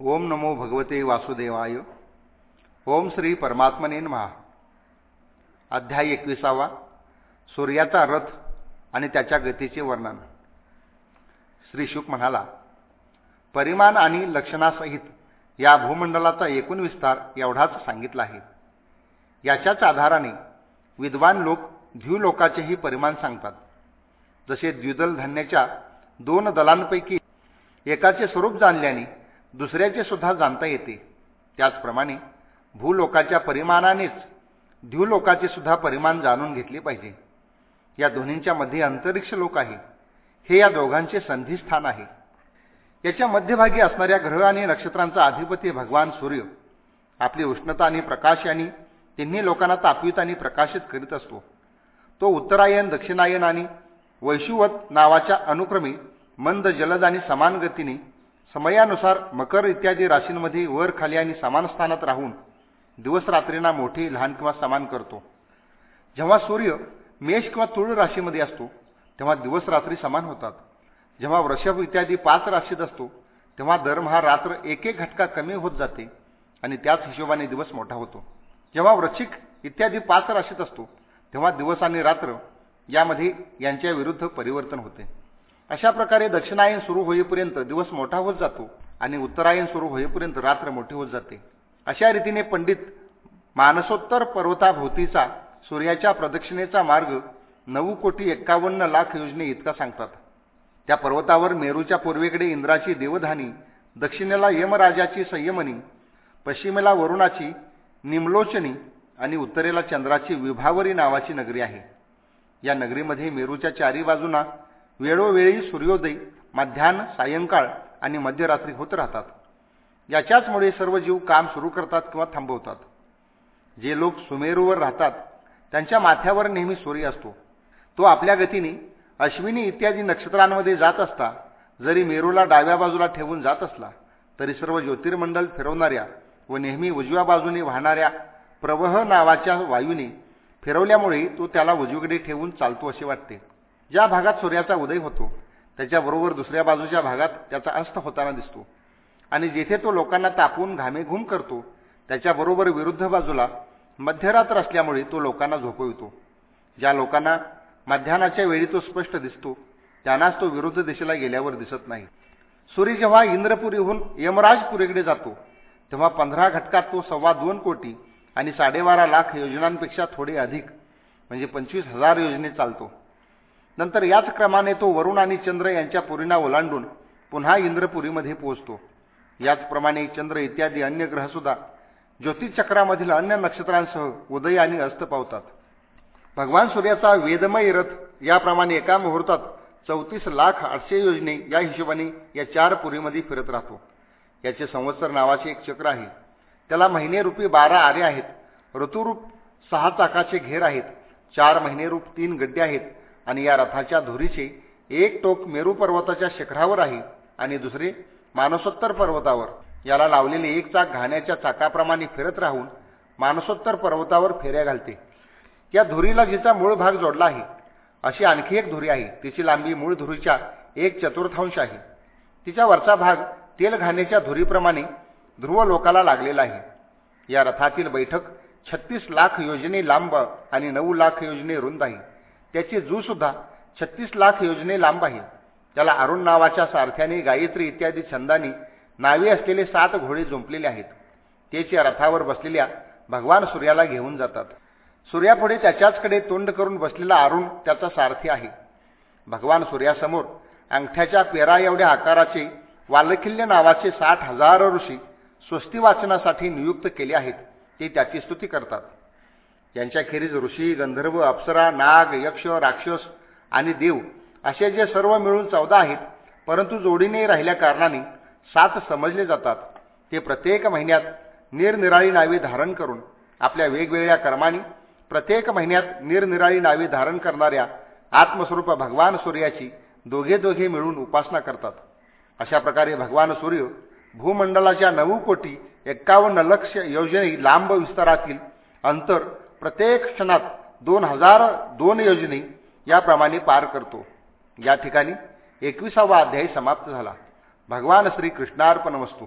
ओम नमो भगवते वासुदेवाय. ओम श्री परमात्मने महा अध्याय एकविसावा. सूर्याचा रथ आणि त्याच्या गतीचे वर्णन. श्री शुक म्हणाला परिमाण आणि लक्षणासहित या भूमंडलाचा एकूण विस्तार एवढाच सांगितला आहे. याच्याच आधाराने विद्वान लोक द्व्यूलोकाचेही परिमाण सांगतात. जसे द्विदल धान्याच्या दोन दलांपैकी एकाचे स्वरूप जाणल्याने दुसऱ्याचे सुद्धा जाणता येते. त्याचप्रमाणे भूलोकाच्या परिमाणानेच द्यूलोकाचे सुद्धा परिमाण जाणून घेतले पाहिजे. या दोन्हींच्या मध्ये अंतरिक्ष लोक आहे. हे या दोघांचे संधिस्थान आहे. याच्या मध्यभागी असणाऱ्या ग्रह आणि नक्षत्रांचा अधिपती भगवान सूर्य. आपली उष्णता आणि प्रकाश यांनी तिन्ही लोकांना तापवित आणि प्रकाशित करीत असतो. तो उत्तरायण दक्षिणायन आणि वैशुवत नावाच्या अनुक्रमे मंद जलद आणि समान गतीने समयानुसार मकर इत्यादी राशींमध्ये वर खाली आणि समान स्थानात राहून दिवस रात्रींना मोठी लहान किंवा समान करतो. जेव्हा सूर्य मेष किंवा तुळ राशीमध्ये असतो तेव्हा दिवस रात्री समान होतात. जेव्हा वृषभ इत्यादी पाच राशीत असतो तेव्हा दरमहा रात्र एक एक घटका कमी होत जाते आणि त्याच हिशोबाने दिवस मोठा होतो. जेव्हा वृश्चिक इत्यादी पाच राशीत असतो तेव्हा दिवस आणि रात्र यामध्ये यांच्या विरुद्ध परिवर्तन होते. अशा प्रकारे दक्षिणायन सुरू होईपर्यंत दिवस मोठा होत जातो आणि उत्तरायण सुरू होईपर्यंत रात्र मोठी होत जाते. अशा रीतीने पंडित मानसोत्तर पर्वताभोवतीचा सूर्याच्या प्रदक्षिणेचा मार्ग नऊ कोटी एक्कावन्न लाख योजने इतका सांगतात. त्या पर्वतावर मेरूच्या पूर्वेकडे इंद्राची देवधानी दक्षिणेला यमराजाची संयमनी पश्चिमेला वरुणाची निमलोचनी आणि उत्तरेला चंद्राची विभावरी नावाची नगरी आहे. या नगरीमध्ये मेरूच्या चारी बाजूंना वेळोवेळी सूर्योदय मध्यान्ह सायंकाळ आणि मध्यरात्री होत राहतात. याच्याचमुळे सर्व जीव काम सुरू करतात किंवा थांबवतात. जे लोक सुमेरूवर राहतात त्यांच्या माथ्यावर नेहमी सूर्य असतो. तो आपल्या गतीने अश्विनी इत्यादी नक्षत्रांमध्ये जात असता जरी मेरूला डाव्या बाजूला ठेवून जात असला तरी सर्व ज्योतिर्मंडल फिरवणाऱ्या व नेहमी उजव्या बाजूने वाहणाऱ्या प्रवह नावाच्या वायूने फिरवल्यामुळे तो त्याला उजवीकडे ठेवून चालतो असे वाटते. ज्या भागात सूर्याचा उदय होतो त्याच्याबरोबर दुसऱ्या बाजूच्या भागात त्याचा अस्त होताना दिसतो. आणि जेथे तो लोकांना तापून घामेघूम करतो त्याच्याबरोबर विरुद्ध बाजूला मध्यरात्र असल्यामुळे तो लोकांना झोपवितो. ज्या लोकांना मध्यानाच्या वेळी तो स्पष्ट दिसतो त्यांनाच तो विरुद्ध दिशेला गेल्यावर दिसत नाही. सूर्य जेव्हा इंद्रपुरीहून यमराजपुरीकडे जातो तेव्हा पंधरा घटकात तो सव्वा दोन कोटी आणि साडेबारा लाख योजनांपेक्षा थोडे अधिक म्हणजे पंचवीस हजार योजने चालतो. नंतर याच क्रमाने तो वरुण आणि चंद्र यांच्या पुरीना ओलांडून पुन्हा इंद्रपुरीमध्ये पोहोचतो. याचप्रमाणे चंद्र इत्यादी अन्य ग्रहसुद्धा ज्योतिचक्रामधील अन्य नक्षत्रांसह उदय आणि अस्त पावतात. भगवान सूर्याचा वेदमय रथ याप्रमाणे एका मुहूर्तात चौतीस लाख आठशे योजने या हिशोबाने या चार पुरीमध्ये फिरत राहतो. याचे संवत्सर नावाचे एक चक्र आहे. त्याला महिने रूपी बारा आरे आहेत. ऋतुरूप सहा चाकाचे घेर आहेत. चार महिने रूप तीन गड्डे आहेत. आणि या रथाच्या धुरीचे एक टोक मेरू पर्वताच्या शिखरावर आहे आणि दुसरे मानसोत्तर पर्वतावर. याला लावलेले एक चाक घाण्याच्या चाकाप्रमाणे फिरत राहून मानसोत्तर पर्वतावर फेऱ्या घालते. या धुरीला जिचा मूळ भाग जोडला आहे अशी आणखी एक धुरी आहे. तिची लांबी मूळ धुरीच्या एक चतुर्थांश आहे. तिचा वरचा भाग तेल घाण्याच्या धुरीप्रमाणे ध्रुव लोकाला लागलेला आहे. या रथातील बैठक छत्तीस लाख योजने लांब आणि नऊ लाख योजने रुंद आहे. त्याची जू सुद्धा छत्तीस लाख योजने लांब आहे. त्याला अरुण नावाच्या सारथ्याने गायत्री इत्यादी छंदांनी नावे असलेले सात घोडे जुंपलेले आहेत. तेच या रथावर बसलेल्या भगवान सूर्याला घेऊन जातात. सूर्यापुढे त्याच्याचकडे तोंड करून बसलेला अरुण त्याचा सारथी आहे. भगवान सूर्यासमोर अंगठ्याच्या पेरा एवढ्या आकाराचे वालखिल्य नावाचे साठ हजार ऋषी स्वस्ती वाचनासाठी नियुक्त केले आहेत. ते त्याची स्तुती करतात. यांच्याखेरीज ऋषी गंधर्व अप्सरा नाग यक्ष राक्षस आणि देव असे जे सर्व मिळून चौदा आहेत परंतु जोडीने राहिल्या कारणाने सात समजले जातात. ते प्रत्येक महिन्यात निरनिराळी नावे धारण करून आपल्या वेगवेगळ्या कर्माने प्रत्येक महिन्यात निरनिराळी नावे धारण करणाऱ्या आत्मस्वरूप भगवान सूर्याची दोघे दोघे मिळून उपासना करतात. अशा प्रकारे भगवान सूर्य भूमंडलाच्या नऊ कोटी एक्कावन्न लक्ष योजने लांब विस्तारातील अंतर प्रत्येक क्षणात दोन हजार दोन योजने याप्रमाणे पार करतो. या ठिकाणी एकविसावा अध्यायी समाप्त झाला. भगवान श्री कृष्णार्पण वस्तू